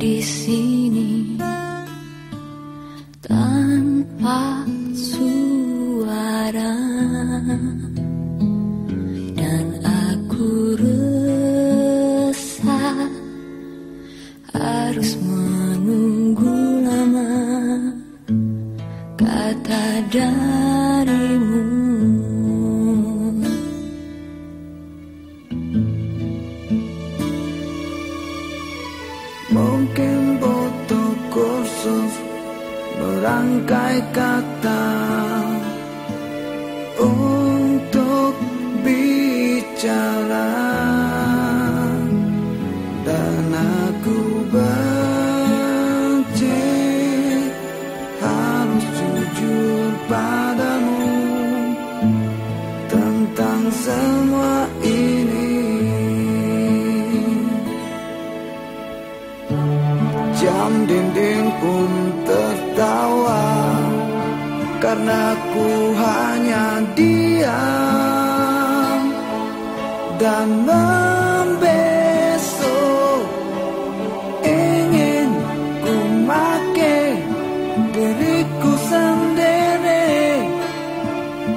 di sini tanpa suara. Dan aku resah harus menunggu lama. Kata dari Mungkin butuh kursus merangkai kata untuk bicara. Dan aku benci harus jujur padamu Jam dinding pun tertawa. Karena ku hanya diam Dan membesok. Ingin ku make diriku sendiri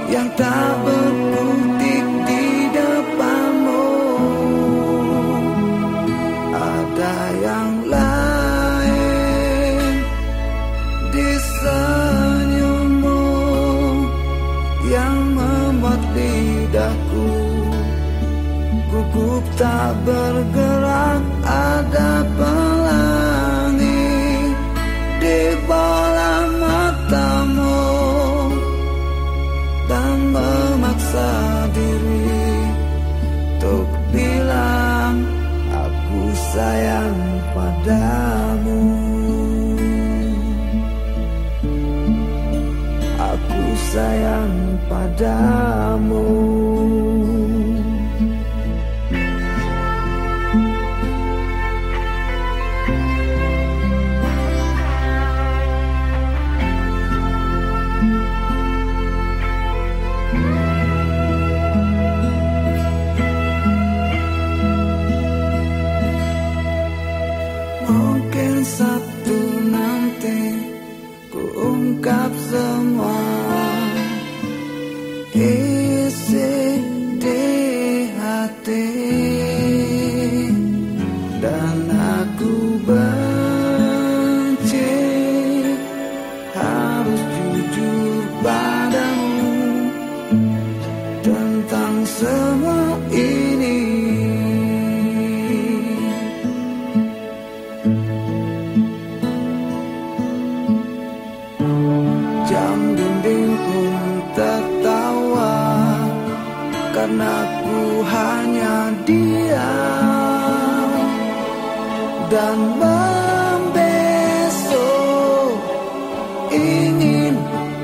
Yang tak berkutik di depanmu. Ada yang lain gugup tak bergerak ada pelangi di bola matamu dan memaksa diri untuk bilang aku sayang padamu. Aku sayang padamu Satu nanti ku ungkap semua. Isi di hati dan aku benci harus jujur Karena ku hanya diam Dan membesok. Ingin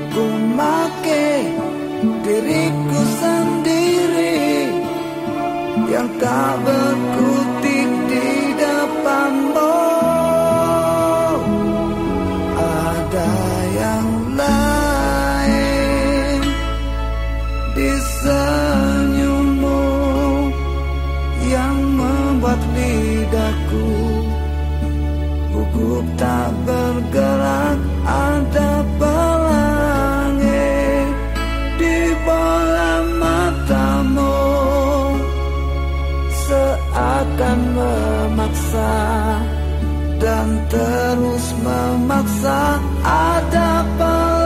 ku make diriku sendiri Yang tak berkutik dan terus memaksa ada pelangi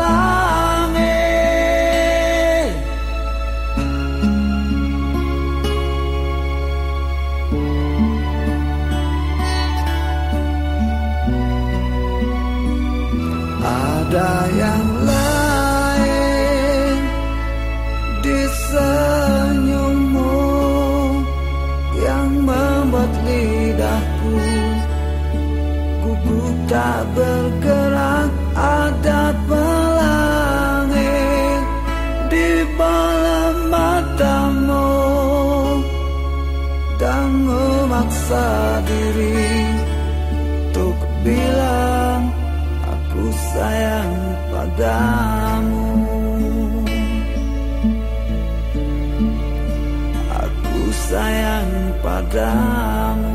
tak bergerak ada pelangi di bola matamu. Dan memaksa diri untuk bilang aku sayang padamu. Aku sayang padamu